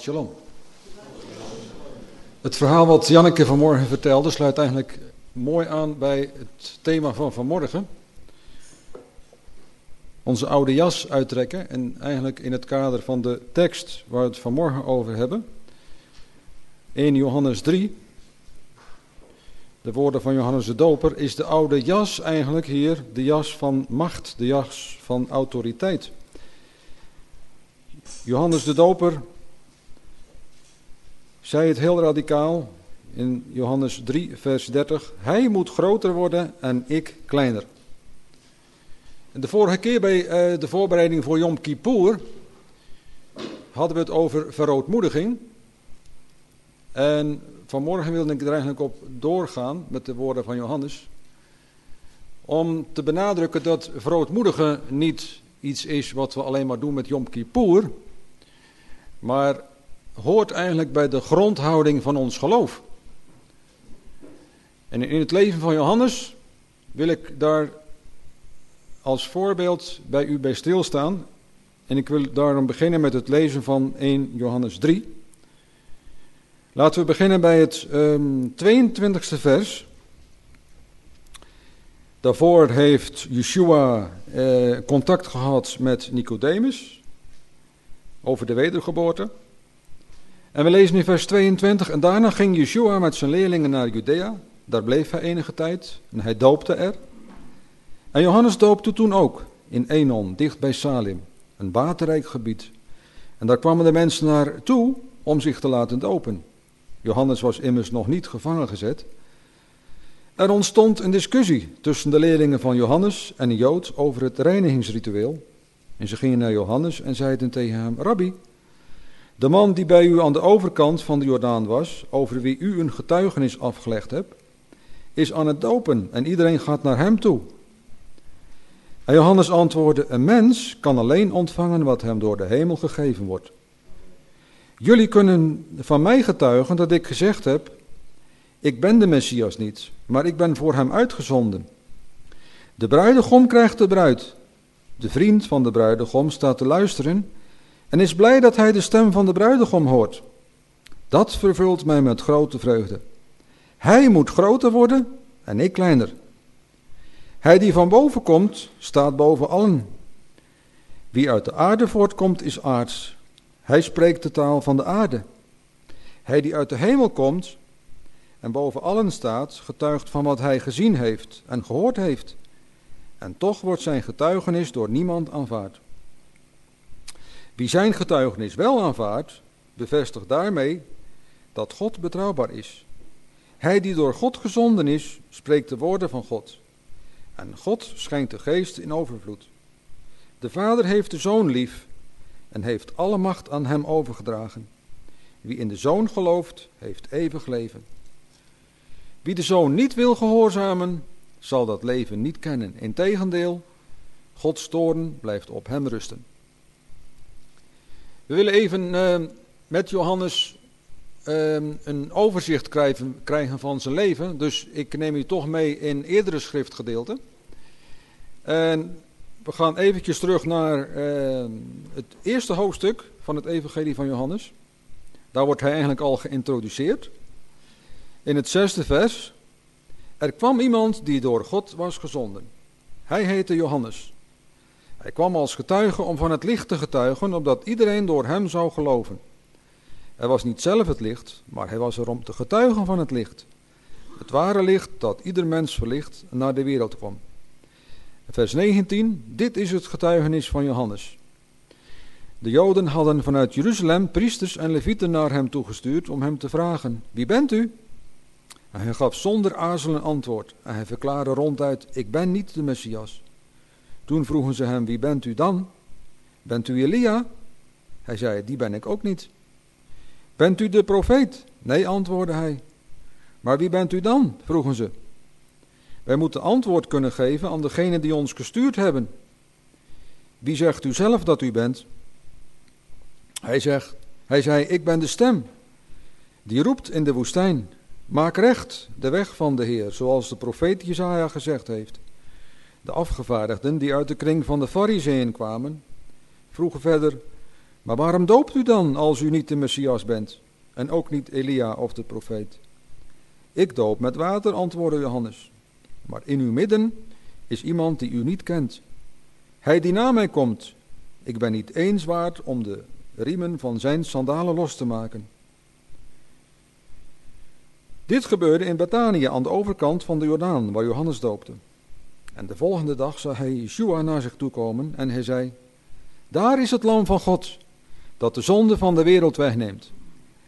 Shalom. Het verhaal wat Janneke vanmorgen vertelde sluit eigenlijk mooi aan bij het thema van vanmorgen. Onze oude jas uittrekken en eigenlijk in het kader van de tekst waar we het vanmorgen over hebben. 1 Johannes 3. De woorden van Johannes de Doper is de oude jas eigenlijk hier de jas van macht, de jas van autoriteit. Johannes de Doper zei het heel radicaal in Johannes 3, vers 30. Hij moet groter worden en ik kleiner. De vorige keer bij uh, de voorbereiding voor Yom Kippur hadden we het over verootmoediging. En vanmorgen wilde ik er eigenlijk op doorgaan met de woorden van Johannes. Om te benadrukken dat verootmoedigen niet iets is wat we alleen maar doen met Yom Kippur. Maar hoort eigenlijk bij de grondhouding van ons geloof. En in het leven van Johannes wil ik daar als voorbeeld bij u bij stilstaan. En ik wil daarom beginnen met het lezen van 1 Johannes 3. Laten we beginnen bij het um, ehm, 22e vers. Daarvoor heeft Yeshua eh, contact gehad met Nicodemus over de wedergeboorte. En we lezen in vers 22, en daarna ging Yeshua met zijn leerlingen naar Judea. Daar bleef hij enige tijd en hij doopte er. En Johannes doopte toen ook in Enon, dicht bij Salim, een waterrijk gebied. En daar kwamen de mensen naartoe om zich te laten dopen. Johannes was immers nog niet gevangen gezet. Er ontstond een discussie tussen de leerlingen van Johannes en een Jood over het reinigingsritueel. En ze gingen naar Johannes en zeiden tegen hem: Rabbi, de man die bij u aan de overkant van de Jordaan was, over wie u een getuigenis afgelegd hebt, is aan het dopen en iedereen gaat naar hem toe. En Johannes antwoordde: Een mens kan alleen ontvangen wat hem door de hemel gegeven wordt. Jullie kunnen van mij getuigen dat ik gezegd heb: Ik ben de Messias niet, maar ik ben voor hem uitgezonden. De bruidegom krijgt de bruid. De vriend van de bruidegom staat te luisteren en is blij dat hij de stem van de bruidegom hoort. Dat vervult mij met grote vreugde. Hij moet groter worden en ik kleiner. Hij die van boven komt, staat boven allen. Wie uit de aarde voortkomt, is aards. Hij spreekt de taal van de aarde. Hij die uit de hemel komt en boven allen staat, getuigt van wat hij gezien heeft en gehoord heeft. En toch wordt zijn getuigenis door niemand aanvaard. Wie zijn getuigenis wel aanvaardt, bevestigt daarmee dat God betrouwbaar is. Hij die door God gezonden is, spreekt de woorden van God. En God schenkt de geest in overvloed. De Vader heeft de Zoon lief en heeft alle macht aan hem overgedragen. Wie in de Zoon gelooft, heeft eeuwig leven. Wie de Zoon niet wil gehoorzamen, zal dat leven niet kennen. Integendeel, Gods toorn blijft op hem rusten. We willen even uh, met Johannes uh, een overzicht krijgen, van zijn leven. Dus ik neem u toch mee in eerdere schriftgedeelten. En we gaan eventjes terug naar uh, het eerste hoofdstuk van het Evangelie van Johannes. Daar wordt hij eigenlijk al geïntroduceerd. In het zesde vers. Er kwam iemand die door God was gezonden. Hij heette Johannes. Hij kwam als getuige om van het licht te getuigen, opdat iedereen door hem zou geloven. Hij was niet zelf het licht, maar hij was er om te getuigen van het licht. Het ware licht dat ieder mens verlicht naar de wereld kwam. Vers 19, dit is het getuigenis van Johannes. De Joden hadden vanuit Jeruzalem priesters en levieten naar hem toegestuurd om hem te vragen, wie bent u? En hij gaf zonder aarzelen antwoord en hij verklaarde ronduit, ik ben niet de Messias. Toen vroegen ze hem, wie bent u dan? Bent u Elia? Hij zei, die ben ik ook niet. Bent u de profeet? Nee, antwoordde hij. Maar wie bent u dan? vroegen ze. Wij moeten antwoord kunnen geven aan degene die ons gestuurd hebben. Wie zegt u zelf dat u bent? Hij, zegt, hij zei, ik ben de stem. Die roept in de woestijn, maak recht de weg van de Heer, zoals de profeet Jezaja gezegd heeft. De afgevaardigden die uit de kring van de fariseeën kwamen, vroegen verder, Maar waarom doopt u dan als u niet de Messias bent en ook niet Elia of de profeet? Ik doop met water, antwoordde Johannes. Maar in uw midden is iemand die u niet kent. Hij die na mij komt, ik ben niet eens waard om de riemen van zijn sandalen los te maken. Dit gebeurde in Betanië aan de overkant van de Jordaan, waar Johannes doopte. En de volgende dag zag hij Yeshua naar zich toe komen en hij zei: Daar is het lam van God, dat de zonde van de wereld wegneemt.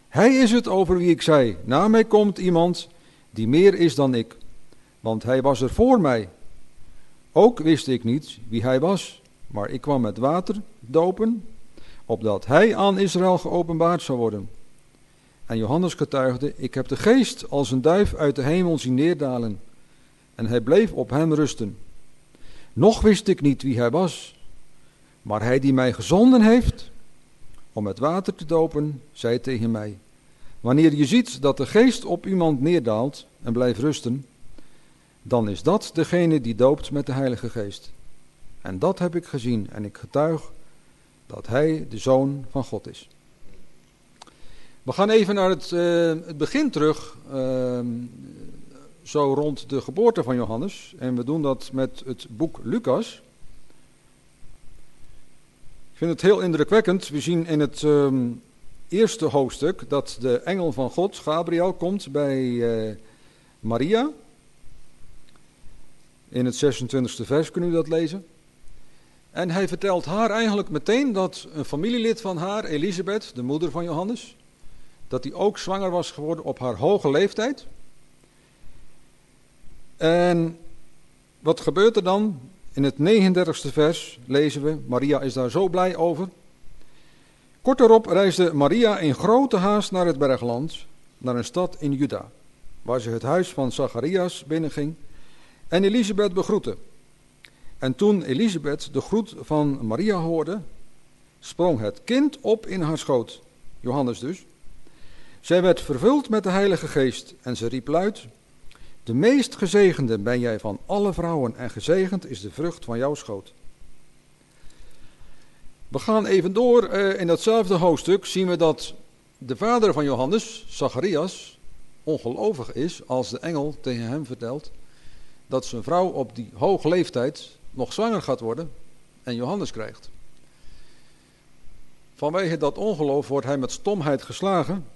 Hij is het over wie ik zei: Na mij komt iemand die meer is dan ik, want hij was er voor mij. Ook wist ik niet wie hij was, maar ik kwam met water dopen, opdat hij aan Israël geopenbaard zou worden. En Johannes getuigde: Ik heb de geest als een duif uit de hemel zien neerdalen. En hij bleef op hem rusten. Nog wist ik niet wie hij was, maar hij die mij gezonden heeft om met water te dopen, zei tegen mij: Wanneer je ziet dat de geest op iemand neerdaalt en blijft rusten, dan is dat degene die doopt met de Heilige Geest. En dat heb ik gezien en ik getuig dat hij de zoon van God is. We gaan even naar het, uh, het begin terug, uh, zo rond de geboorte van Johannes. En we doen dat met het boek Lucas. Ik vind het heel indrukwekkend. We zien in het uh, eerste hoofdstuk dat de engel van God, Gabriel, komt bij uh, Maria. In het 26e vers kunnen u dat lezen. En hij vertelt haar eigenlijk meteen dat een familielid van haar, Elisabeth, de moeder van Johannes, dat hij ook zwanger was geworden op haar hoge leeftijd. En wat gebeurt er dan? In het 39ste vers lezen we, Maria is daar zo blij over. Kort daarop reisde Maria in grote haast naar het bergland, naar een stad in Juda, waar ze het huis van Zacharias binnenging en Elisabeth begroette. En toen Elisabeth de groet van Maria hoorde, sprong het kind op in haar schoot, Johannes dus. Zij werd vervuld met de Heilige Geest en ze riep luid: De meest gezegende ben jij van alle vrouwen en gezegend is de vrucht van jouw schoot. We gaan even door. Eh, in datzelfde hoofdstuk zien we dat de vader van Johannes, Zacharias, ongelovig is als de engel tegen hem vertelt dat zijn vrouw op die hoge leeftijd nog zwanger gaat worden en Johannes krijgt. Vanwege dat ongeloof wordt hij met stomheid geslagen,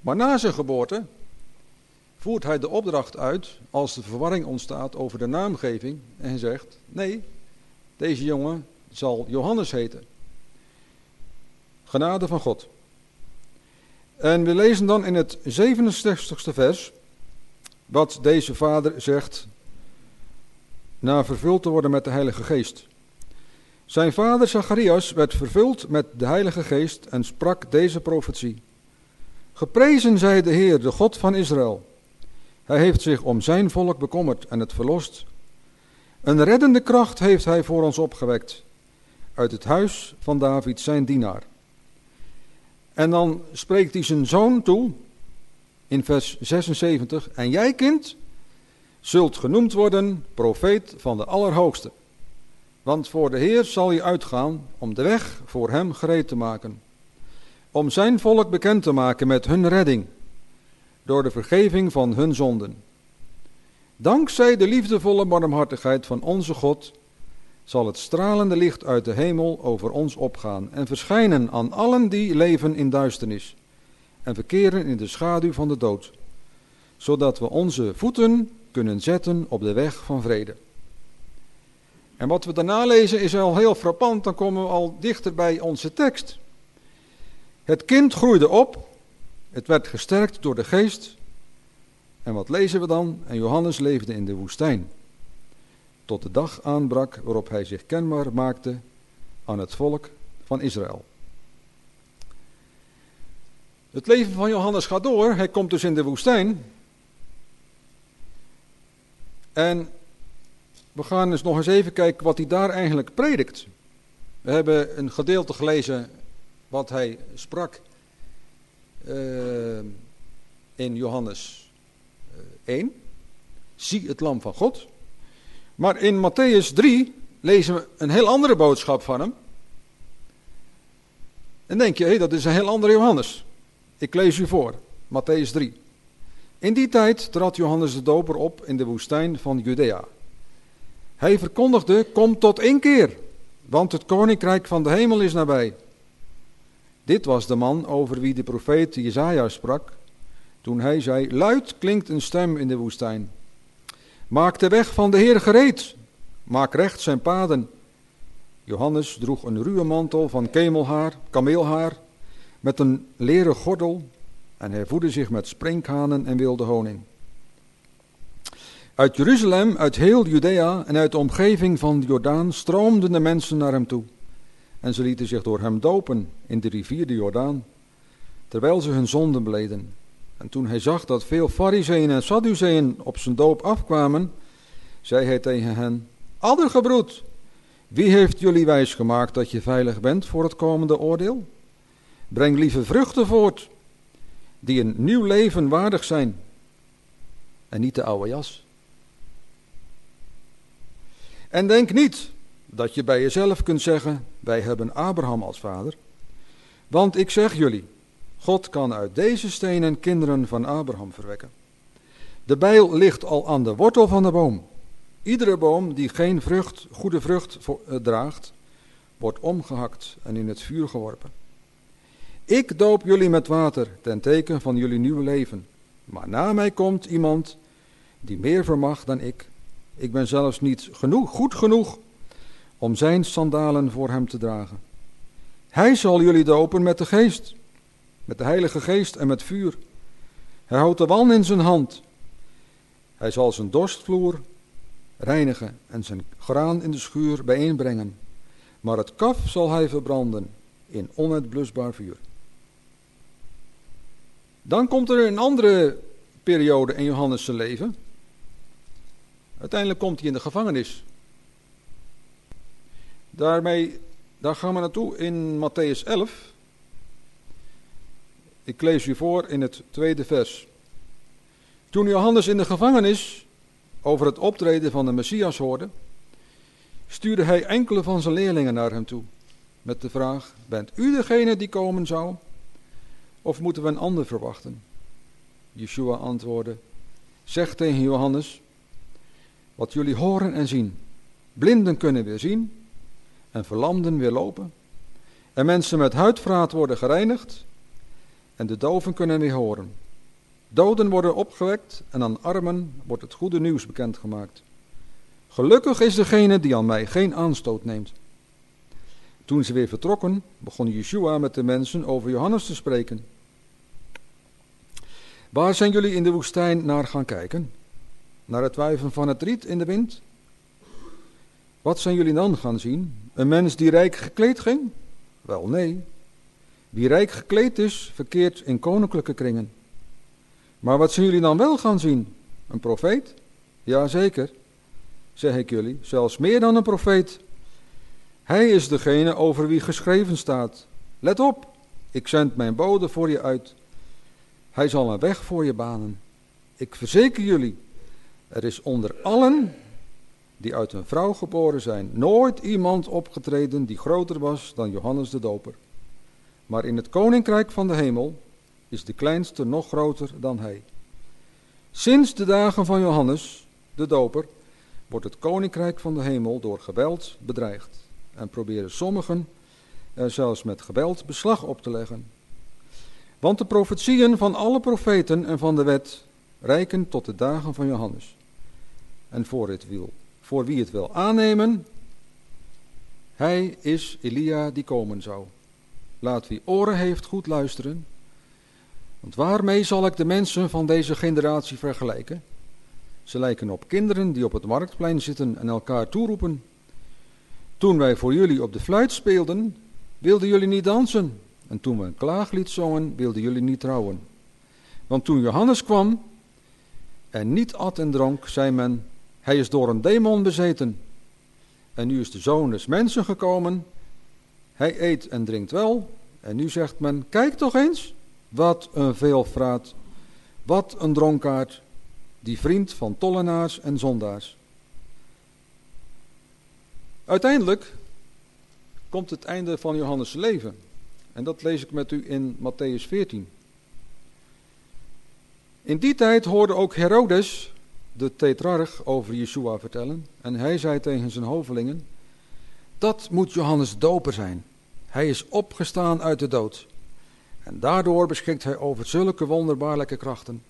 maar na zijn geboorte voert hij de opdracht uit als de verwarring ontstaat over de naamgeving en zegt: Nee, deze jongen zal Johannes heten. Genade van God. En we lezen dan in het 67ste vers wat deze vader zegt na vervuld te worden met de Heilige Geest. Zijn vader Zacharias werd vervuld met de Heilige Geest en sprak deze profetie. Geprezen zij de Heer, de God van Israël. Hij heeft zich om zijn volk bekommerd en het verlost. Een reddende kracht heeft hij voor ons opgewekt. Uit het huis van David, zijn dienaar. En dan spreekt hij zijn zoon toe in vers 76. En jij, kind, zult genoemd worden profeet van de Allerhoogste. Want voor de Heer zal je uitgaan om de weg voor hem gereed te maken. Om zijn volk bekend te maken met hun redding, door de vergeving van hun zonden. Dankzij de liefdevolle barmhartigheid van onze God zal het stralende licht uit de hemel over ons opgaan en verschijnen aan allen die leven in duisternis en verkeren in de schaduw van de dood, zodat we onze voeten kunnen zetten op de weg van vrede. En wat we daarna lezen is al heel frappant, dan komen we al dichter bij onze tekst. Het kind groeide op, het werd gesterkt door de geest. En wat lezen we dan? En Johannes leefde in de woestijn. Tot de dag aanbrak waarop hij zich kenbaar maakte aan het volk van Israël. Het leven van Johannes gaat door. Hij komt dus in de woestijn. En we gaan dus nog eens even kijken wat hij daar eigenlijk predikt. We hebben een gedeelte gelezen wat hij sprak uh, in Johannes 1. Eh, Zie het lam van God. Maar in Matthäus 3 lezen we een heel andere boodschap van hem. En denk je, hé, dat is een heel andere Johannes. Ik lees u voor, Matthäus 3. In die tijd trad Johannes de Doper op in de woestijn van Judea. Hij verkondigde, kom tot inkeer, want het koninkrijk van de hemel is nabij. Dit was de man over wie de profeet Jezaja sprak, toen hij zei, luid klinkt een stem in de woestijn. Maak de weg van de Heer gereed, maak recht zijn paden. Johannes droeg een ruwe mantel van kemelhaar, kameelhaar, met een leren gordel en hij voedde zich met sprinkhanen en wilde honing. Uit Jeruzalem, uit heel Judea en uit de omgeving van de Jordaan stroomden de mensen naar hem toe. En ze lieten zich door hem dopen in de rivier de Jordaan, terwijl ze hun zonden beleden. En toen hij zag dat veel fariseeën en sadduceeën op zijn doop afkwamen, zei hij tegen hen, Addergebroed, wie heeft jullie wijs gemaakt dat je veilig bent voor het komende oordeel? Breng lieve vruchten voort, die een nieuw leven waardig zijn, en niet de oude jas. En denk niet dat je bij jezelf kunt zeggen, wij hebben Abraham als vader. Want ik zeg jullie, God kan uit deze stenen kinderen van Abraham verwekken. De bijl ligt al aan de wortel van de boom. Iedere boom die geen vrucht, goede vrucht eh, draagt, wordt omgehakt en in het vuur geworpen. Ik doop jullie met water ten teken van jullie nieuwe leven. Maar na mij komt iemand die meer vermag dan ik. Ik ben zelfs niet genoeg, goed genoeg om zijn sandalen voor hem te dragen. Hij zal jullie dopen met de geest, met de heilige geest en met vuur. Hij houdt de wan in zijn hand. Hij zal zijn dorstvloer reinigen en zijn graan in de schuur bijeenbrengen. Maar het kaf zal hij verbranden in onuitblusbaar vuur. Dan komt er een andere periode in Johannes' leven. Uiteindelijk komt hij in de gevangenis. Daarmee, daar gaan we naartoe in Matthäus 11. Ik lees u voor in het tweede vers. Toen Johannes in de gevangenis over het optreden van de Messias hoorde, stuurde hij enkele van zijn leerlingen naar hem toe. Met de vraag: Bent u degene die komen zou? Of moeten we een ander verwachten? Yeshua antwoordde: Zeg tegen Johannes: Wat jullie horen en zien. Blinden kunnen weer zien en verlamden weer lopen. En mensen met huidvraat worden gereinigd en de doven kunnen weer horen. Doden worden opgewekt en aan armen wordt het goede nieuws bekendgemaakt. Gelukkig is degene die aan mij geen aanstoot neemt. Toen ze weer vertrokken, begon Yeshua met de mensen over Johannes te spreken. Waar zijn jullie in de woestijn naar gaan kijken? Naar het wuiven van het riet in de wind? Wat zijn jullie dan gaan zien? Een mens die rijk gekleed ging? Wel nee. Wie rijk gekleed is, verkeert in koninklijke kringen. Maar wat zijn jullie dan wel gaan zien? Een profeet? Jazeker, zeg ik jullie, zelfs meer dan een profeet. Hij is degene over wie geschreven staat. Let op, ik zend mijn bode voor je uit. Hij zal een weg voor je banen. Ik verzeker jullie, er is onder allen die uit een vrouw geboren zijn, nooit iemand opgetreden die groter was dan Johannes de Doper. Maar in het koninkrijk van de hemel is de kleinste nog groter dan hij. Sinds de dagen van Johannes de Doper wordt het koninkrijk van de hemel door geweld bedreigd en proberen sommigen er zelfs met geweld beslag op te leggen. Want de profetieën van alle profeten en van de wet reiken tot de dagen van Johannes. En voor, het wil, voor wie het wil aannemen, hij is Elia die komen zou. Laat wie oren heeft goed luisteren. Want waarmee zal ik de mensen van deze generatie vergelijken? Ze lijken op kinderen die op het marktplein zitten en elkaar toeroepen. Toen wij voor jullie op de fluit speelden, wilden jullie niet dansen. En toen we een klaaglied zongen, wilden jullie niet trouwen. Want toen Johannes kwam en niet at en dronk, zei men, hij is door een demon bezeten. En nu is de zoon des mensen gekomen, hij eet en drinkt wel. En nu zegt men, kijk toch eens, wat een veelvraat, wat een dronkaard, die vriend van tollenaars en zondaars. Uiteindelijk komt het einde van Johannes' leven. En dat lees ik met u in Matthäus 14. In die tijd hoorde ook Herodes, de tetrarch, over Yeshua vertellen. En hij zei tegen zijn hovelingen, dat moet Johannes doper zijn. Hij is opgestaan uit de dood. En daardoor beschikt hij over zulke wonderbaarlijke krachten.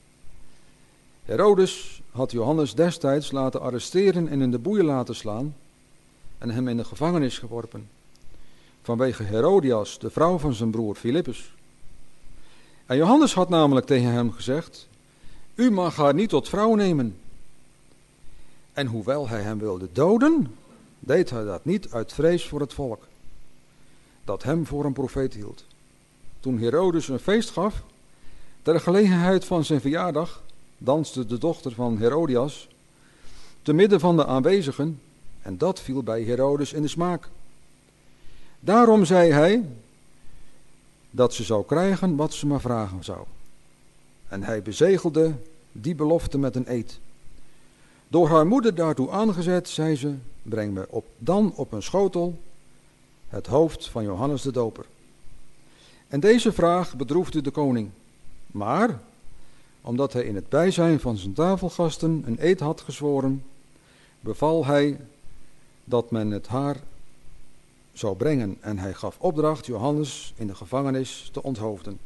Herodes had Johannes destijds laten arresteren en in de boeien laten slaan en hem in de gevangenis geworpen. Vanwege Herodias, de vrouw van zijn broer Filippus. En Johannes had namelijk tegen hem gezegd: U mag haar niet tot vrouw nemen. En hoewel hij hem wilde doden, deed hij dat niet uit vrees voor het volk, dat hem voor een profeet hield. Toen Herodes een feest gaf, ter gelegenheid van zijn verjaardag, danste de dochter van Herodias te midden van de aanwezigen en dat viel bij Herodes in de smaak. Daarom zei hij dat ze zou krijgen wat ze maar vragen zou. En hij bezegelde die belofte met een eed. Door haar moeder daartoe aangezet, zei ze, breng me op, dan op een schotel het hoofd van Johannes de Doper. En deze vraag bedroefde de koning. Maar, omdat hij in het bijzijn van zijn tafelgasten een eed had gezworen, beval hij dat men het haar zou brengen en hij gaf opdracht Johannes in de gevangenis te onthoofden.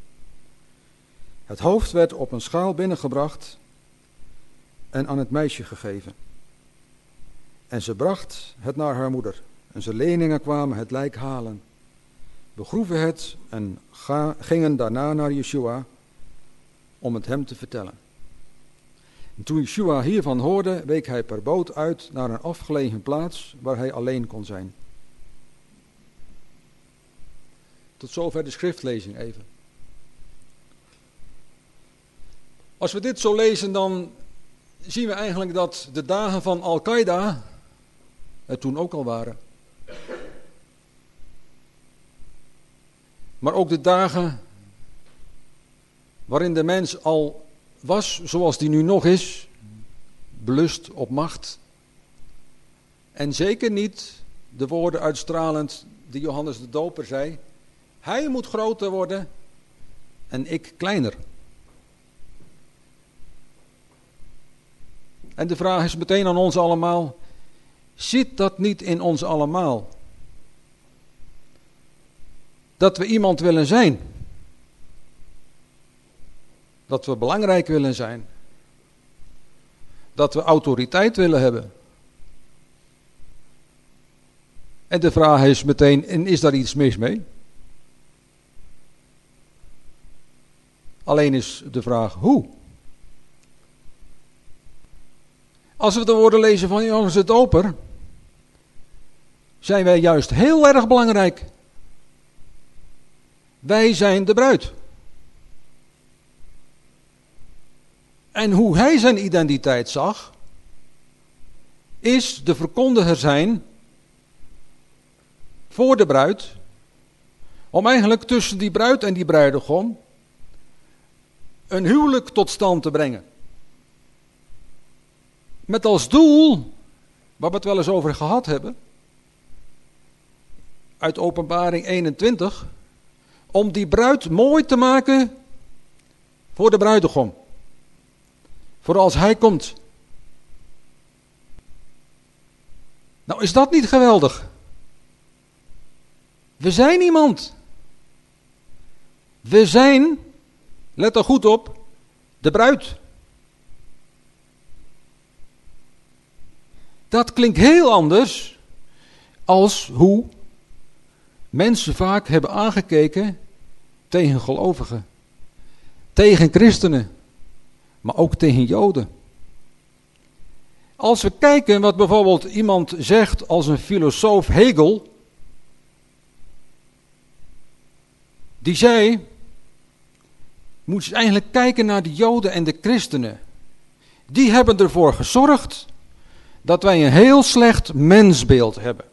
Het hoofd werd op een schaal binnengebracht en aan het meisje gegeven. En ze bracht het naar haar moeder en zijn leerlingen kwamen het lijk halen, begroeven het en gingen daarna naar Yeshua om het hem te vertellen. En toen Yeshua hiervan hoorde, week hij per boot uit naar een afgelegen plaats waar hij alleen kon zijn. Tot zover de schriftlezing even. Als we dit zo lezen, dan zien we eigenlijk dat de dagen van Al-Qaeda er toen ook al waren. Maar ook de dagen waarin de mens al was zoals die nu nog is, belust op macht. En zeker niet de woorden uitstralend die Johannes de Doper zei. Hij moet groter worden en ik kleiner. En de vraag is meteen aan ons allemaal, zit dat niet in ons allemaal? Dat we iemand willen zijn dat we belangrijk willen zijn. Dat we autoriteit willen hebben. En de vraag is meteen, en is daar iets mis mee? Alleen is de vraag hoe. Als we de woorden lezen van Johannes het Oper, zijn wij juist heel erg belangrijk. Wij zijn de bruid. En hoe hij zijn identiteit zag, is de verkondiger zijn voor de bruid, om eigenlijk tussen die bruid en die bruidegom een huwelijk tot stand te brengen. Met als doel, waar we het wel eens over gehad hebben, uit Openbaring 21, om die bruid mooi te maken voor de bruidegom. Voor als hij komt. Nou, is dat niet geweldig? We zijn iemand. We zijn, let er goed op, de bruid. Dat klinkt heel anders als hoe mensen vaak hebben aangekeken tegen gelovigen, tegen christenen maar ook tegen Joden. Als we kijken wat bijvoorbeeld iemand zegt als een filosoof Hegel, die zei, moet je eigenlijk kijken naar de Joden en de christenen. Die hebben ervoor gezorgd dat wij een heel slecht mensbeeld hebben.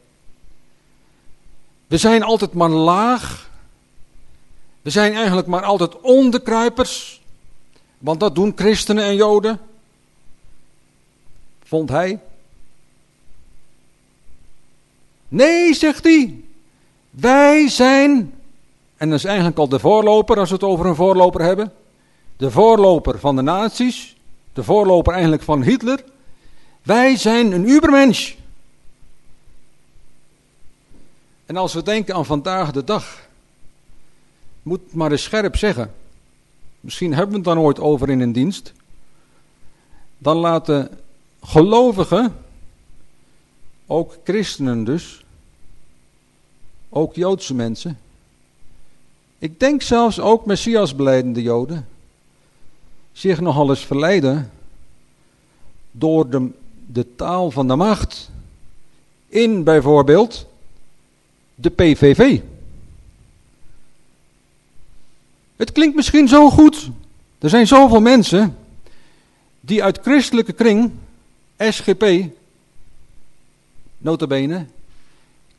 We zijn altijd maar laag. We zijn eigenlijk maar altijd onderkruipers. Want dat doen christenen en joden. Vond hij. Nee, zegt hij. Wij zijn En dat is eigenlijk al de voorloper, als we het over een voorloper hebben. De voorloper van de nazi's. De voorloper eigenlijk van Hitler. Wij zijn een ubermensch. En als we denken aan vandaag de dag. Moet maar eens scherp zeggen. Misschien hebben we het dan ooit over in een dienst. Dan laten gelovigen, ook christenen dus, ook Joodse mensen, ik denk zelfs ook Messias beleidende Joden, zich nogal eens verleiden door de, de taal van de macht in bijvoorbeeld de PVV. Het klinkt misschien zo goed. Er zijn zoveel mensen die uit christelijke kring, SGP, notabene,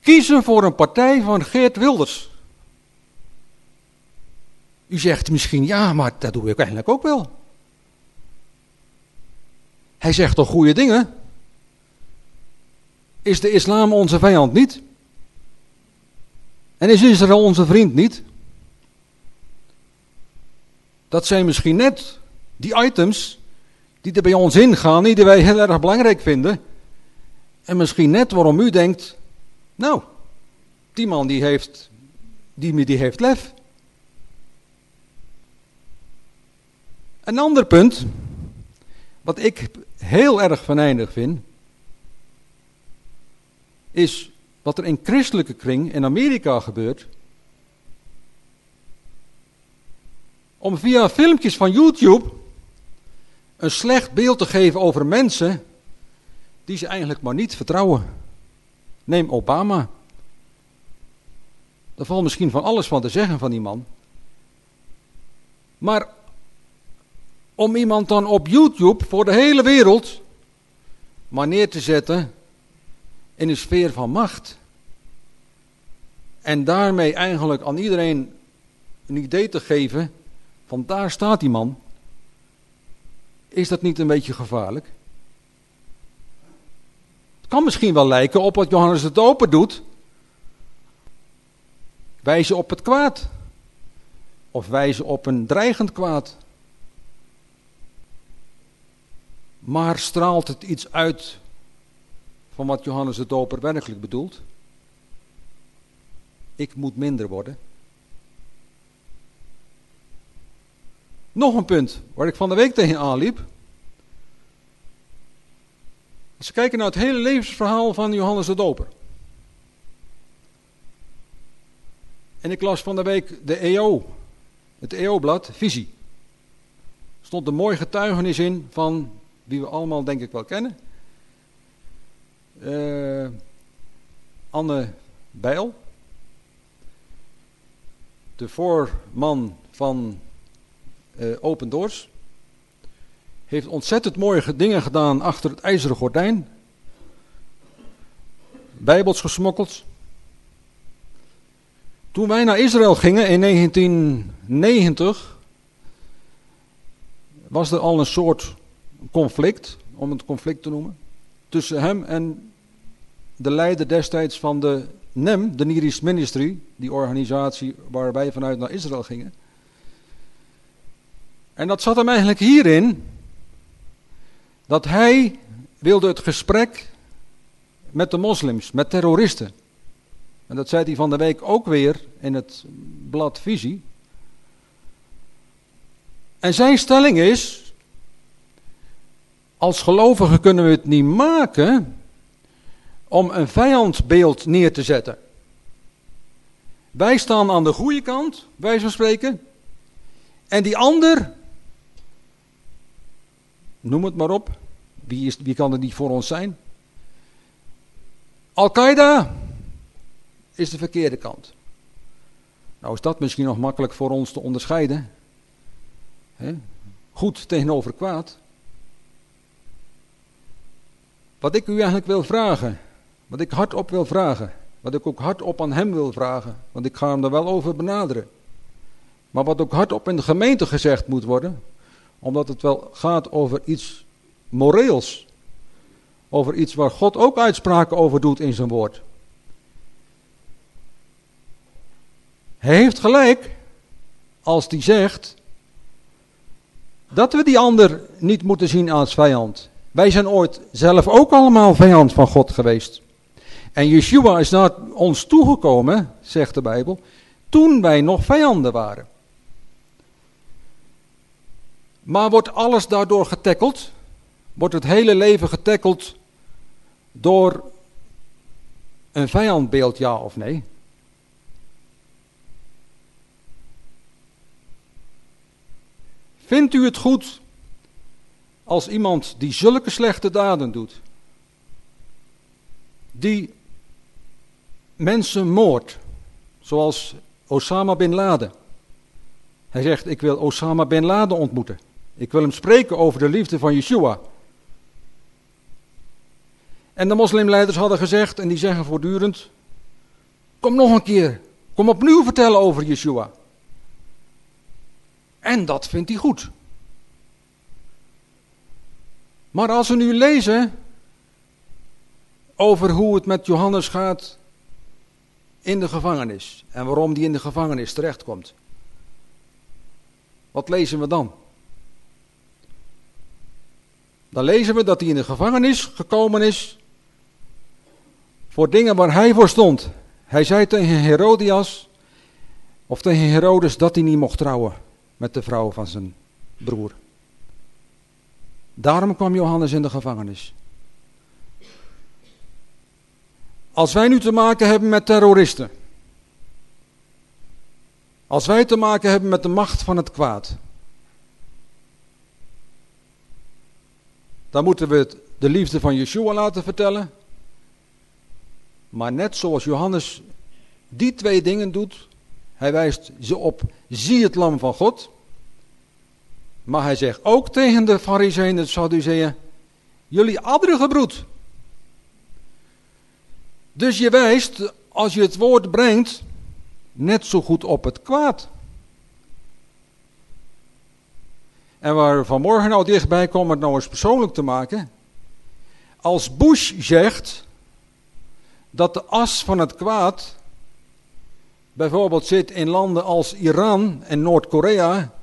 kiezen voor een partij van Geert Wilders. U zegt misschien, ja, maar dat doe ik eigenlijk ook wel. Hij zegt toch goede dingen? Is de islam onze vijand niet? En is Israël onze vriend niet? Dat zijn misschien net die items die er bij ons ingaan, die wij heel erg belangrijk vinden. En misschien net waarom u denkt, nou, die man die heeft, die, die heeft lef. Een ander punt, wat ik heel erg venijnig vind, is wat er in christelijke kring in Amerika gebeurt. Om via filmpjes van YouTube een slecht beeld te geven over mensen die ze eigenlijk maar niet vertrouwen. Neem Obama. Daar valt misschien van alles van te zeggen van die man. Maar om iemand dan op YouTube voor de hele wereld maar neer te zetten in een sfeer van macht. En daarmee eigenlijk aan iedereen een idee te geven van daar staat die man. Is dat niet een beetje gevaarlijk? Het kan misschien wel lijken op wat Johannes het Open doet. Wijzen op het kwaad. Of wijzen op een dreigend kwaad. Maar straalt het iets uit van wat Johannes de Doper werkelijk bedoelt? Ik moet minder worden. Nog een punt waar ik van de week tegen aanliep. Als we kijken naar het hele levensverhaal van Johannes de Doper. En ik las van de week de EO, het EO-blad, Visie. Er stond een mooi getuigenis in van wie we allemaal denk ik wel kennen. Uh, Anne Bijl, de voorman van uh, Open Doors, heeft ontzettend mooie dingen gedaan achter het ijzeren gordijn. Bijbels gesmokkeld. Toen wij naar Israël gingen in 1990, was er al een soort conflict, om het conflict te noemen, tussen hem en de leider destijds van de NEM, de Near Ministry, die organisatie waar wij vanuit naar Israël gingen. En dat zat hem eigenlijk hierin, dat hij wilde het gesprek met de moslims, met terroristen. En dat zei hij van de week ook weer in het blad Visie. En zijn stelling is, als gelovigen kunnen we het niet maken om een vijandbeeld neer te zetten. Wij staan aan de goede kant, wij zo spreken. En die ander, noem het maar op, wie, is, wie kan het niet voor ons zijn? Al-Qaeda is de verkeerde kant. Nou is dat misschien nog makkelijk voor ons te onderscheiden. Goed tegenover kwaad. Wat ik u eigenlijk wil vragen, wat ik hardop wil vragen, wat ik ook hardop aan hem wil vragen, want ik ga hem er wel over benaderen. Maar wat ook hardop in de gemeente gezegd moet worden, omdat het wel gaat over iets moreels. Over iets waar God ook uitspraken over doet in zijn woord. Hij heeft gelijk als hij zegt dat we die ander niet moeten zien als vijand. Wij zijn ooit zelf ook allemaal vijand van God geweest. En Yeshua is naar ons toegekomen, zegt de Bijbel, toen wij nog vijanden waren. Maar wordt alles daardoor getackeld? Wordt het hele leven getackeld door een vijandbeeld, ja of nee? Vindt u het goed als iemand die zulke slechte daden doet, die mensen moordt, zoals Osama bin Laden. Hij zegt, ik wil Osama bin Laden ontmoeten. Ik wil hem spreken over de liefde van Yeshua. En de moslimleiders hadden gezegd, en die zeggen voortdurend, kom nog een keer, kom opnieuw vertellen over Yeshua. En dat vindt hij goed. Maar als we nu lezen over hoe het met Johannes gaat in de gevangenis en waarom die in de gevangenis terechtkomt. Wat lezen we dan? Dan lezen we dat hij in de gevangenis gekomen is voor dingen waar hij voor stond. Hij zei tegen Herodias, of tegen Herodes, dat hij niet mocht trouwen met de vrouw van zijn broer. Daarom kwam Johannes in de gevangenis. Als wij nu te maken hebben met terroristen. Als wij te maken hebben met de macht van het kwaad. Dan moeten we de liefde van Yeshua laten vertellen. Maar net zoals Johannes die twee dingen doet, hij wijst ze op, zie het lam van God. Maar hij zegt ook tegen de fariseeën, de Sadduceeën, jullie adderige broed. Dus je wijst, als je het woord brengt, net zo goed op het kwaad. En waar we vanmorgen nou dichtbij komen het nou eens persoonlijk te maken. Als Bush zegt dat de as van het kwaad bijvoorbeeld zit in landen als Iran en Noord-Korea.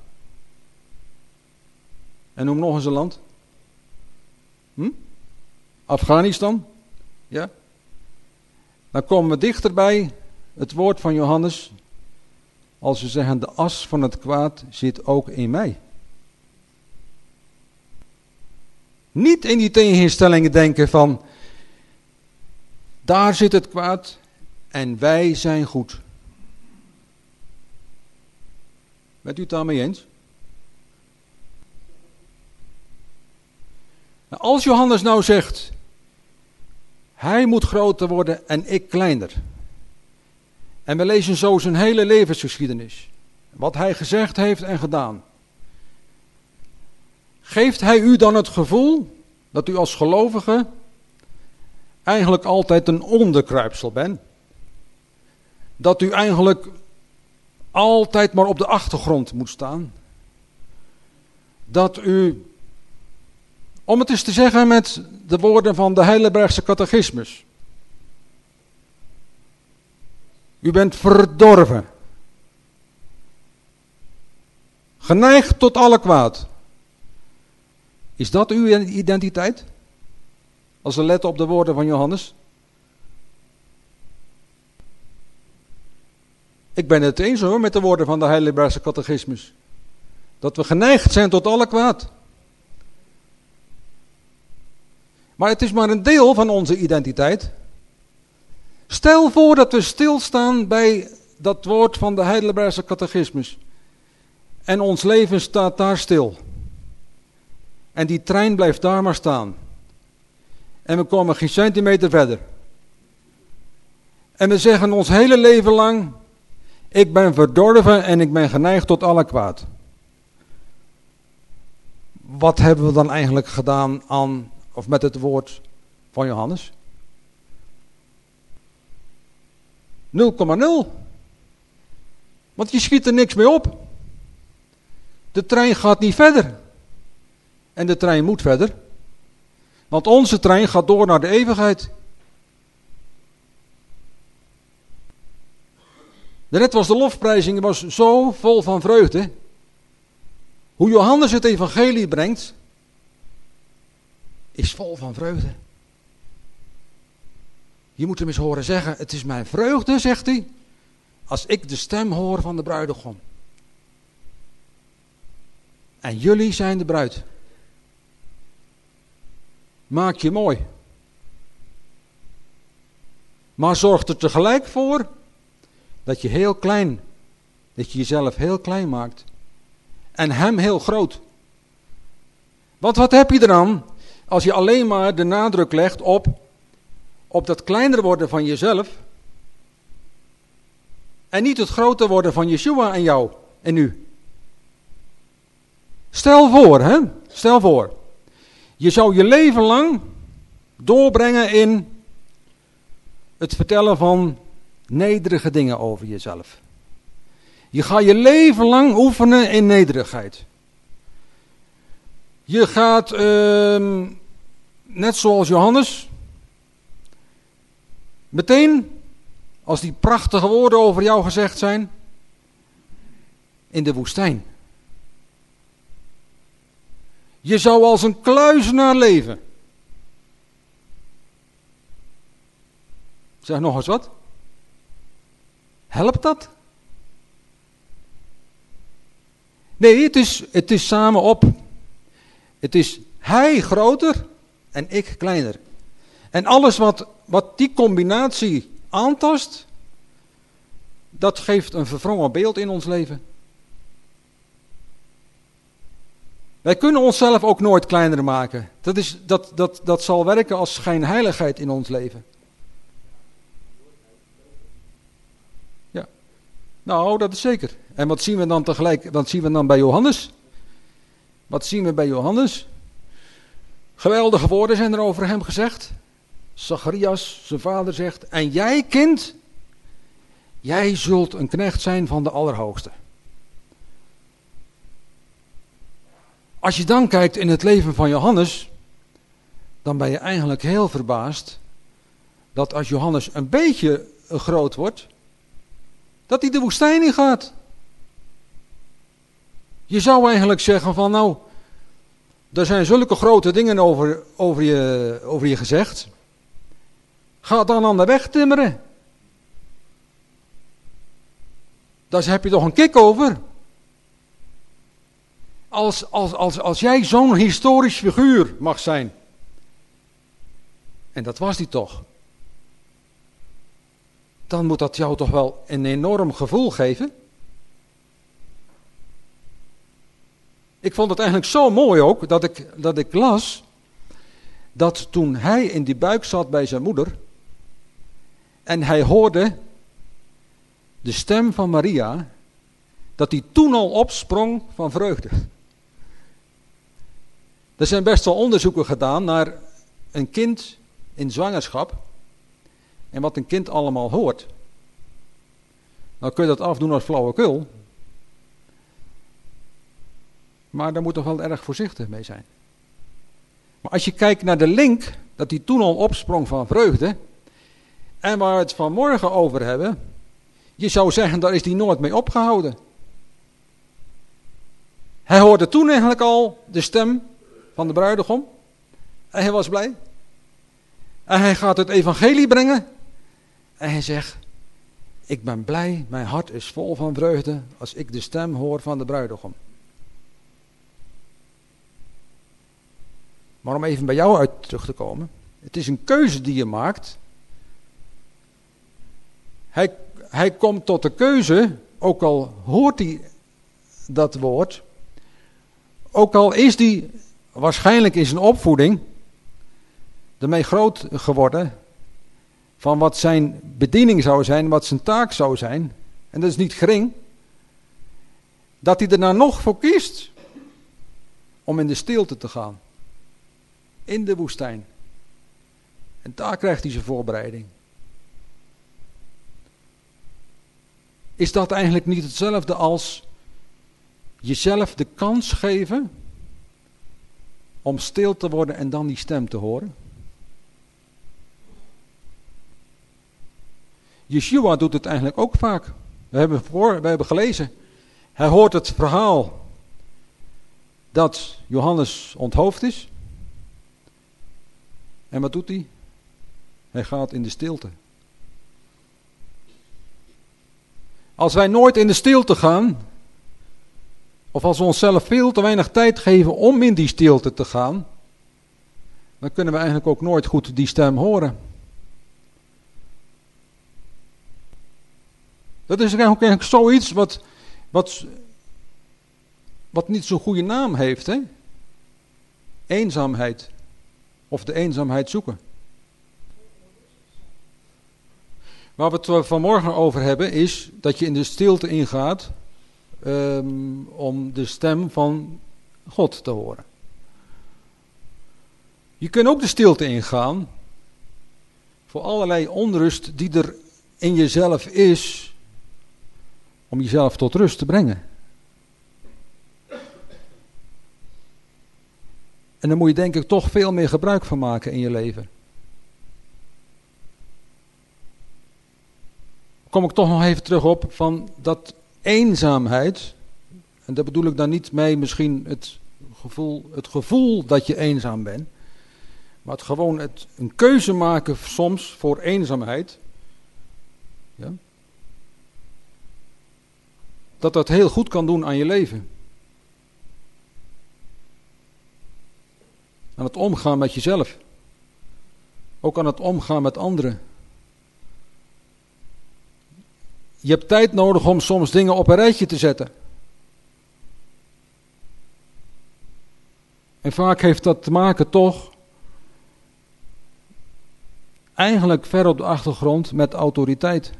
En noem nog eens een land. Hm? Afghanistan. Ja. Dan komen we dichterbij het woord van Johannes. Als we zeggen, de as van het kwaad zit ook in mij. Niet in die tegenstellingen denken van, daar zit het kwaad en wij zijn goed. Bent u het daarmee eens? Als Johannes nou zegt, hij moet groter worden en ik kleiner. En we lezen zo zijn hele levensgeschiedenis. Wat hij gezegd heeft en gedaan. Geeft hij u dan het gevoel dat u als gelovige eigenlijk altijd een onderkruipsel bent? Dat u eigenlijk altijd maar op de achtergrond moet staan? Dat u om het eens te zeggen met de woorden van de Heidelbergse catechismus. U bent verdorven. Geneigd tot alle kwaad. Is dat uw identiteit? Als we letten op de woorden van Johannes. Ik ben het eens hoor met de woorden van de Heidelbergse catechismus. Dat we geneigd zijn tot alle kwaad. Maar het is maar een deel van onze identiteit. Stel voor dat we stilstaan bij dat woord van de Heidelbergse catechismus. En ons leven staat daar stil. En die trein blijft daar maar staan. En we komen geen centimeter verder. En we zeggen ons hele leven lang: Ik ben verdorven en ik ben geneigd tot alle kwaad. Wat hebben we dan eigenlijk gedaan aan of met het woord van Johannes? 0,0. Want je schiet er niks mee op. De trein gaat niet verder. En de trein moet verder. Want onze trein gaat door naar de eeuwigheid. Daarnet was de lofprijzing was zo vol van vreugde. Hoe Johannes het evangelie brengt, is vol van vreugde. Je moet hem eens horen zeggen, het is mijn vreugde, zegt hij, als ik de stem hoor van de bruidegom. En jullie zijn de bruid. Maak je mooi. Maar zorg er tegelijk voor dat je heel klein, dat je jezelf heel klein maakt. En hem heel groot. Want wat heb je eraan als je alleen maar de nadruk legt op, op dat kleiner worden van jezelf. En niet het groter worden van Yeshua en jou en u. Stel voor, hè? Stel voor. Je zou je leven lang doorbrengen in het vertellen van nederige dingen over jezelf. Je gaat je leven lang oefenen in nederigheid. Je gaat, uh, net zoals Johannes, meteen, als die prachtige woorden over jou gezegd zijn, in de woestijn. Je zou als een kluizenaar leven. Zeg nog eens wat. Helpt dat? Nee, het is, het is samen op. Het is hij groter en ik kleiner. En alles wat, wat die combinatie aantast, dat geeft een verwrongen beeld in ons leven. Wij kunnen onszelf ook nooit kleiner maken. Dat, is, dat, dat, dat zal werken als schijnheiligheid in ons leven. Ja, nou dat is zeker. En wat zien we dan tegelijk, wat zien we dan bij Johannes? Wat zien we bij Johannes? Geweldige woorden zijn er over hem gezegd. Zacharias, zijn vader, zegt: En jij, kind, jij zult een knecht zijn van de Allerhoogste. Als je dan kijkt in het leven van Johannes, dan ben je eigenlijk heel verbaasd dat als Johannes een beetje groot wordt, dat hij de woestijn in gaat. Je zou eigenlijk zeggen van nou, er zijn zulke grote dingen over, over, je, over je gezegd. Ga dan aan de weg timmeren. Daar heb je toch een kick over. Als, als, als, als jij zo'n historisch figuur mag zijn. En dat was die toch. Dan moet dat jou toch wel een enorm gevoel geven. Ik vond het eigenlijk zo mooi ook dat ik, dat ik las dat toen hij in die buik zat bij zijn moeder en hij hoorde de stem van Maria, dat hij toen al opsprong van vreugde. Er zijn best wel onderzoeken gedaan naar een kind in zwangerschap en wat een kind allemaal hoort. Nou kun je dat afdoen als flauwekul, maar daar moet toch wel erg voorzichtig mee zijn. Maar als je kijkt naar de link, dat hij toen al opsprong van vreugde, en waar we het vanmorgen over hebben, je zou zeggen, daar is hij nooit mee opgehouden. Hij hoorde toen eigenlijk al de stem van de bruidegom. En hij was blij. En hij gaat het evangelie brengen. En hij zegt, ik ben blij, mijn hart is vol van vreugde als ik de stem hoor van de bruidegom. Maar om even bij jou uit terug te komen. Het is een keuze die je maakt. Hij, hij komt tot de keuze, ook al hoort hij dat woord. Ook al is hij waarschijnlijk in zijn opvoeding ermee groot geworden. Van wat zijn bediening zou zijn, wat zijn taak zou zijn. En dat is niet gering. Dat hij er nou nog voor kiest om in de stilte te gaan in de woestijn. En daar krijgt hij zijn voorbereiding. Is dat eigenlijk niet hetzelfde als jezelf de kans geven om stil te worden en dan die stem te horen? Yeshua doet het eigenlijk ook vaak. We hebben, voor, we hebben gelezen. Hij hoort het verhaal dat Johannes onthoofd is. En wat doet hij? Hij gaat in de stilte. Als wij nooit in de stilte gaan, of als we onszelf veel te weinig tijd geven om in die stilte te gaan, dan kunnen we eigenlijk ook nooit goed die stem horen. Dat is eigenlijk zoiets wat, wat, wat niet zo'n goede naam heeft. Hè? Eenzaamheid. Of de eenzaamheid zoeken. Waar we het vanmorgen over hebben is dat je in de stilte ingaat um, om de stem van God te horen. Je kunt ook de stilte ingaan voor allerlei onrust die er in jezelf is, om jezelf tot rust te brengen. En daar moet je denk ik toch veel meer gebruik van maken in je leven. Kom ik toch nog even terug op van dat eenzaamheid. En daar bedoel ik dan niet mee misschien het gevoel, het gevoel dat je eenzaam bent. Maar het gewoon het, een keuze maken soms voor eenzaamheid. Ja, dat dat heel goed kan doen aan je leven. Aan het omgaan met jezelf. Ook aan het omgaan met anderen. Je hebt tijd nodig om soms dingen op een rijtje te zetten. En vaak heeft dat te maken toch eigenlijk ver op de achtergrond met autoriteit.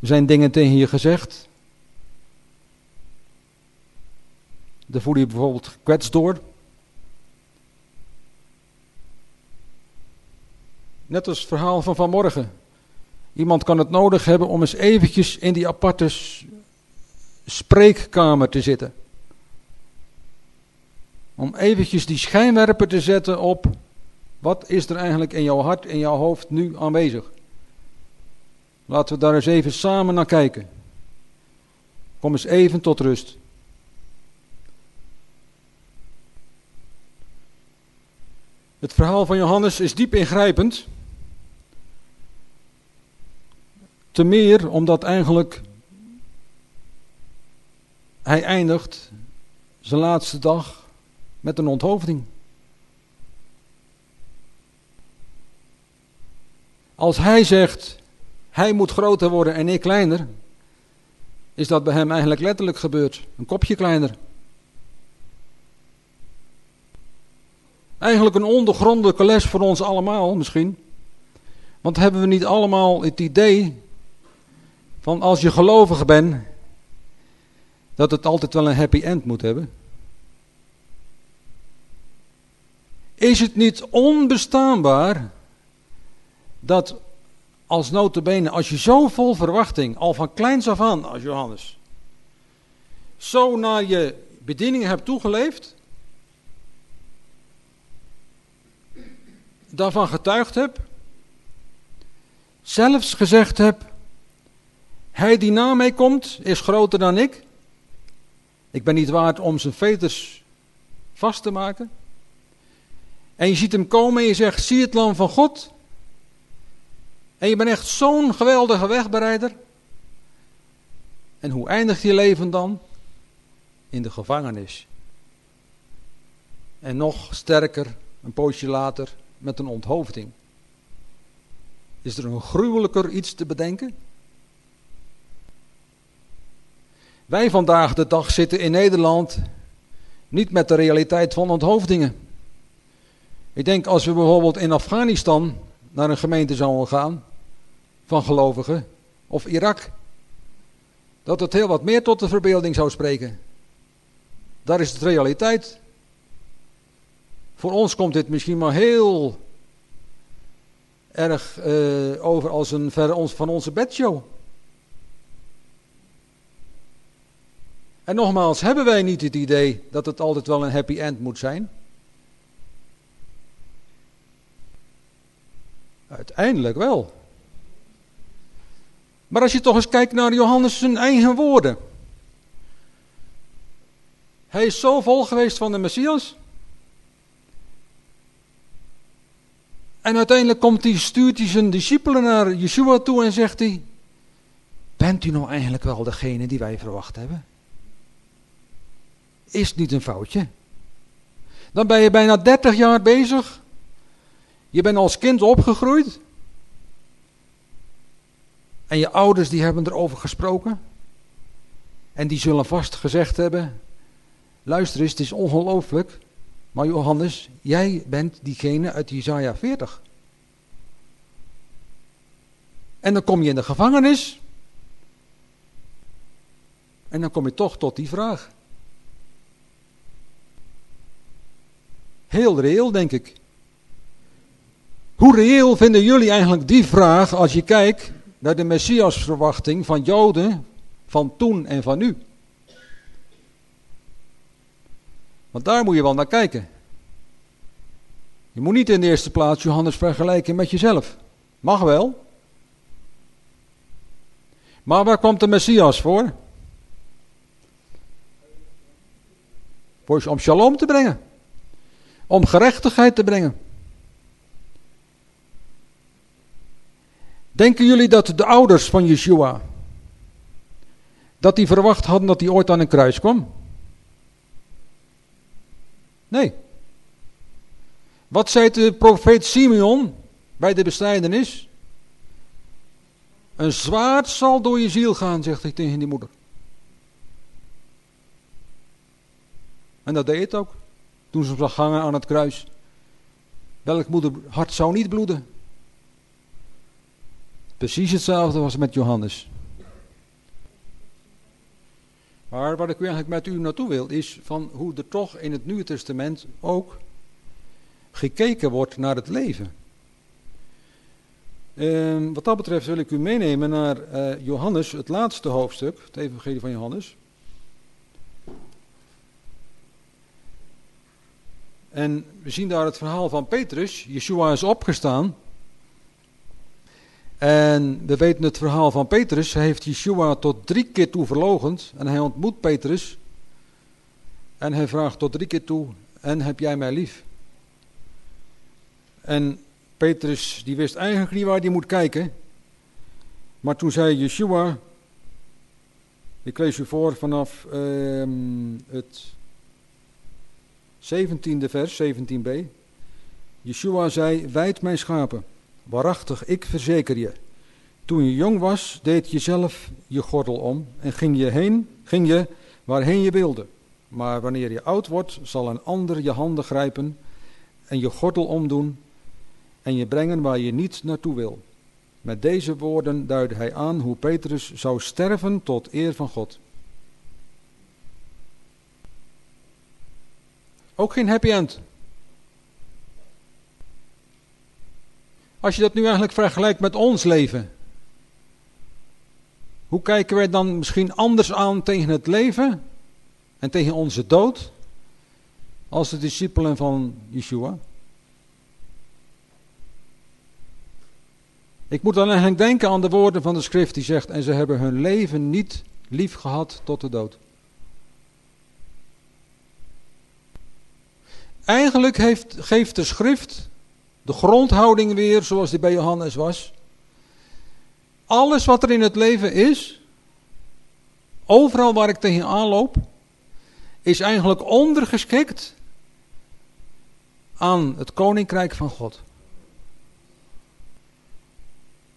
Er zijn dingen tegen je gezegd. Daar voel je bijvoorbeeld gekwetst door. Net als het verhaal van vanmorgen. Iemand kan het nodig hebben om eens eventjes in die aparte spreekkamer te zitten. Om eventjes die schijnwerper te zetten op wat is er eigenlijk in jouw hart, in jouw hoofd nu aanwezig. Laten we daar eens even samen naar kijken. Kom eens even tot rust. Het verhaal van Johannes is diep ingrijpend. Te meer omdat eigenlijk hij eindigt zijn laatste dag met een onthoofding. Als hij zegt, hij moet groter worden en ik kleiner, is dat bij hem eigenlijk letterlijk gebeurd. Een kopje kleiner. Eigenlijk een ondergrondelijke les voor ons allemaal misschien. Want hebben we niet allemaal het idee van als je gelovig bent, dat het altijd wel een happy end moet hebben? Is het niet onbestaanbaar dat als notabene, als je zo vol verwachting, al van kleins af aan als Johannes, zo naar je bedieningen hebt toegeleefd, daarvan getuigd hebt, zelfs gezegd hebt, hij die na mij komt is groter dan ik. Ik ben niet waard om zijn veters vast te maken. En je ziet hem komen en je zegt, zie het lam van God. En je bent echt zo'n geweldige wegbereider. En hoe eindigt je leven dan? In de gevangenis. En nog sterker, een poosje later, met een onthoofding. Is er een gruwelijker iets te bedenken? Wij vandaag de dag zitten in Nederland niet met de realiteit van onthoofdingen. Ik denk als we bijvoorbeeld in Afghanistan naar een gemeente zouden gaan van gelovigen, of Irak, dat het heel wat meer tot de verbeelding zou spreken. Daar is het realiteit. Voor ons komt dit misschien maar heel erg uh, over als een ver ons, van onze bedshow. En nogmaals, hebben wij niet het idee dat het altijd wel een happy end moet zijn? Uiteindelijk wel. Maar als je toch eens kijkt naar Johannes zijn eigen woorden. Hij is zo vol geweest van de Messias. En uiteindelijk komt hij, stuurt hij zijn discipelen naar Yeshua toe en zegt hij: Bent u nou eigenlijk wel degene die wij verwacht hebben? Is niet een foutje? Dan ben je bijna 30 jaar bezig. Je bent als kind opgegroeid. En je ouders die hebben erover gesproken. En die zullen vast gezegd hebben: Luister eens, het is ongelooflijk. Maar Johannes, jij bent diegene uit Isaiah 40. En dan kom je in de gevangenis. En dan kom je toch tot die vraag. Heel reëel, denk ik. Hoe reëel vinden jullie eigenlijk die vraag als je kijkt naar de Messiasverwachting van Joden van toen en van nu? Want daar moet je wel naar kijken. Je moet niet in de eerste plaats Johannes vergelijken met jezelf. Mag wel. Maar waar kwam de Messias voor? Voor om shalom te brengen. Om gerechtigheid te brengen. Denken jullie dat de ouders van Yeshua, dat die verwacht hadden dat hij ooit aan een kruis kwam? Nee. Wat zei de profeet Simeon bij de bestrijdenis? Een zwaard zal door je ziel gaan, zegt hij tegen die moeder. En dat deed het ook. Toen ze zag hangen aan het kruis. Welk moeder hart zou niet bloeden? Precies hetzelfde was met Johannes. Maar wat ik eigenlijk met u naartoe wil, is van hoe er toch in het Nieuwe Testament ook gekeken wordt naar het leven. Ehm, wat dat betreft wil ik u meenemen naar uh, Johannes, het laatste hoofdstuk, het Evangelie van Johannes. En we zien daar het verhaal van Petrus. Yeshua is opgestaan. En we weten het verhaal van Petrus. Hij heeft Yeshua tot drie keer toe verlogend. En hij ontmoet Petrus. En hij vraagt tot drie keer toe: En heb jij mij lief? En Petrus die wist eigenlijk niet waar hij moet kijken. Maar toen zei Yeshua, ik lees u voor vanaf uh, het 17e vers, 17b. Yeshua zei, wijd mijn schapen, waarachtig, ik verzeker je. Toen je jong was, deed je zelf je gordel om en ging je heen, ging je waarheen je wilde. Maar wanneer je oud wordt, zal een ander je handen grijpen en je gordel omdoen en je brengen waar je niet naartoe wil. Met deze woorden duidde hij aan hoe Petrus zou sterven tot eer van God. Ook geen happy end. Als je dat nu eigenlijk vergelijkt met ons leven. Hoe kijken wij dan misschien anders aan tegen het leven en tegen onze dood als de discipelen van Yeshua? Ik moet dan eigenlijk denken aan de woorden van de schrift die zegt, en ze hebben hun leven niet lief gehad tot de dood. Eigenlijk heeft, geeft de schrift de grondhouding weer zoals die bij Johannes was. Alles wat er in het leven is, overal waar ik tegen aanloop, is eigenlijk ondergeschikt aan het koninkrijk van God.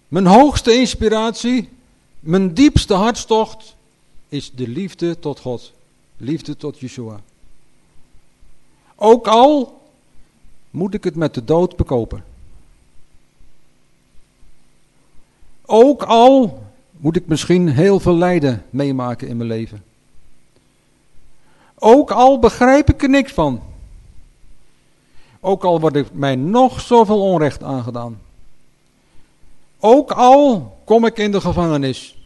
Mijn hoogste inspiratie, mijn diepste hartstocht is de liefde tot God. Liefde tot Yeshua. Ook al moet ik het met de dood bekopen. Ook al moet ik misschien heel veel lijden meemaken in mijn leven. Ook al begrijp ik er niks van. Ook al wordt mij nog zoveel onrecht aangedaan. Ook al kom ik in de gevangenis.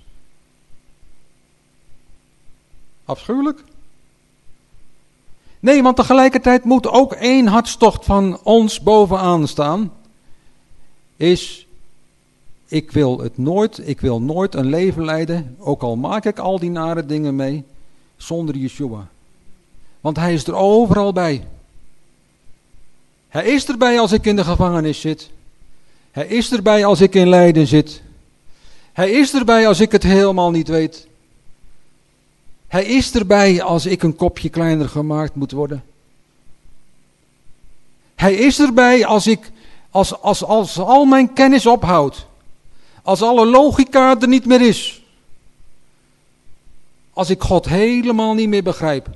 Afschuwelijk. Nee, want tegelijkertijd moet ook één hartstocht van ons bovenaan staan. Is ik wil het nooit, ik wil nooit een leven leiden, ook al maak ik al die nare dingen mee, zonder Yeshua. Want hij is er overal bij. Hij is erbij als ik in de gevangenis zit. Hij is erbij als ik in lijden zit. Hij is erbij als ik het helemaal niet weet. Hij is erbij als ik een kopje kleiner gemaakt moet worden. Hij is erbij als ik, als, als, als al mijn kennis ophoudt. Als alle logica er niet meer is. Als ik God helemaal niet meer begrijp.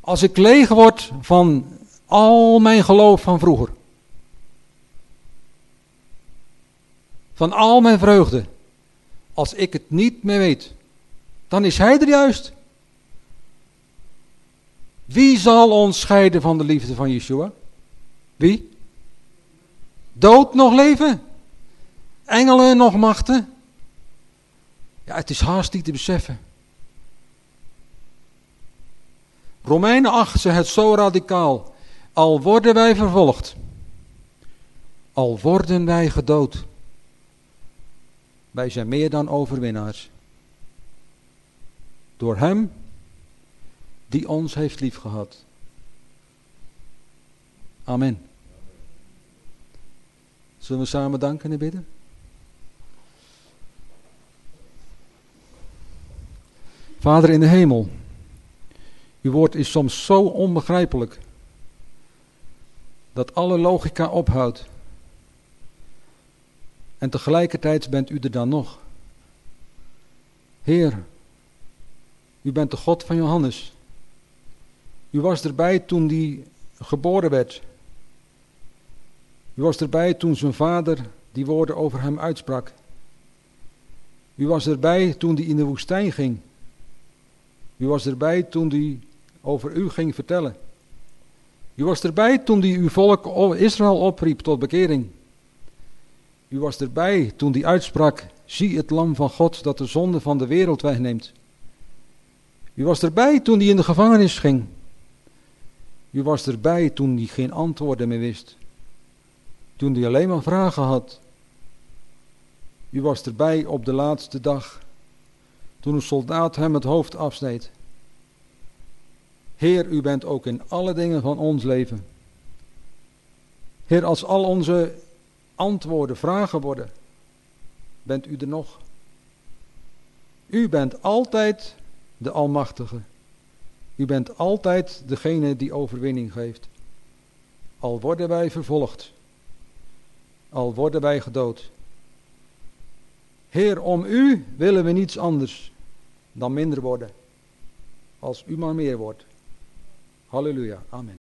Als ik leeg word van al mijn geloof van vroeger. Van al mijn vreugde. Als ik het niet meer weet. Dan is Hij er juist. Wie zal ons scheiden van de liefde van Yeshua? Wie? Dood nog leven? Engelen nog machten? Ja, het is haast niet te beseffen. Romeinen 8 zegt het zo radicaal. Al worden wij vervolgd, al worden wij gedood, wij zijn meer dan overwinnaars. Door Hem die ons heeft liefgehad. Amen. Zullen we samen danken en bidden? Vader in de hemel, uw woord is soms zo onbegrijpelijk dat alle logica ophoudt. En tegelijkertijd bent u er dan nog. Heer, u bent de God van Johannes. U was erbij toen die geboren werd. U was erbij toen zijn vader die woorden over hem uitsprak. U was erbij toen hij in de woestijn ging. U was erbij toen hij over u ging vertellen. U was erbij toen hij uw volk Israël opriep tot bekering. U was erbij toen hij uitsprak: Zie het lam van God dat de zonde van de wereld wegneemt. U was erbij toen hij in de gevangenis ging. U was erbij toen hij geen antwoorden meer wist. Toen hij alleen maar vragen had. U was erbij op de laatste dag. Toen een soldaat hem het hoofd afsneed. Heer, u bent ook in alle dingen van ons leven. Heer, als al onze antwoorden vragen worden, bent u er nog. U bent altijd de Almachtige. U bent altijd degene die overwinning geeft. Al worden wij vervolgd, al worden wij gedood. Heer, om u willen we niets anders dan minder worden, als u maar meer wordt. Halleluja. Amen.